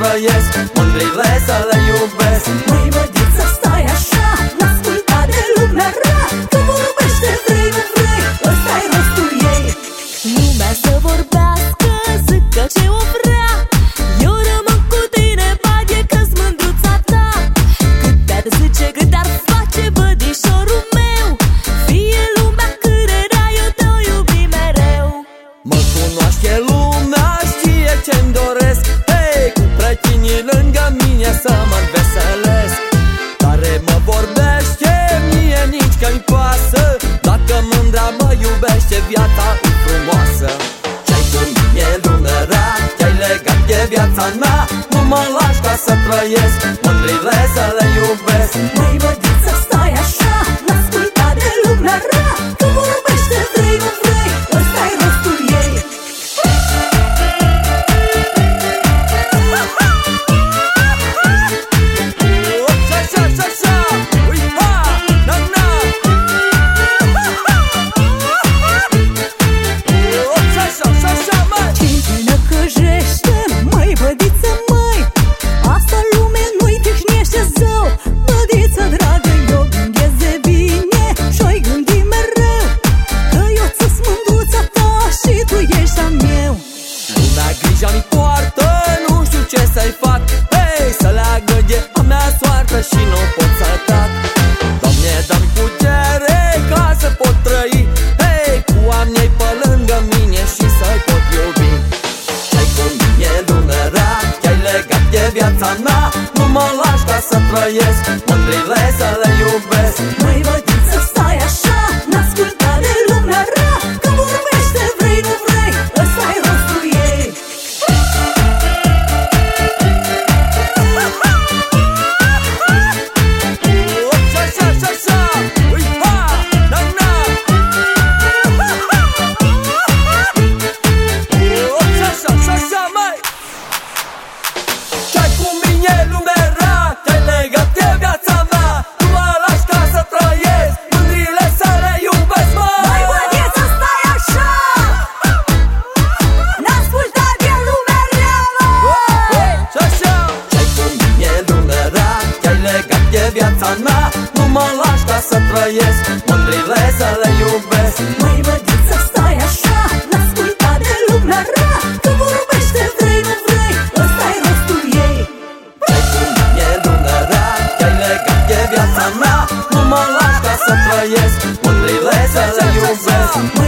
trăiesc. Mândrile să le iubesc. Măi bădiță, stai așa N-asculta de lumea rea. Că vorbește vrei, nu vrei ăsta e rostul ei. Lumea să vorbească, zică ce o vrea. Eu rămân cu tine, badie, că-s mândruța ta. Cât te-ar zice, cât te-ar face, bădișorul meu. Fie lumea cât de rea, eu te-o iubi mereu. Mă cunoaște lumea, știe ce-mi doresc. Hei, cu prietenii lângă mine să mă veselesc Care mă vorbește, mie nici că-mi pasă. Dacă mândra mă iubește, viața e frumoasă. Ce-ai cu mine lume rea, te-ai legat de viața mea? Nu mă lași ca să trăiesc, mândrile să le ca Welcome.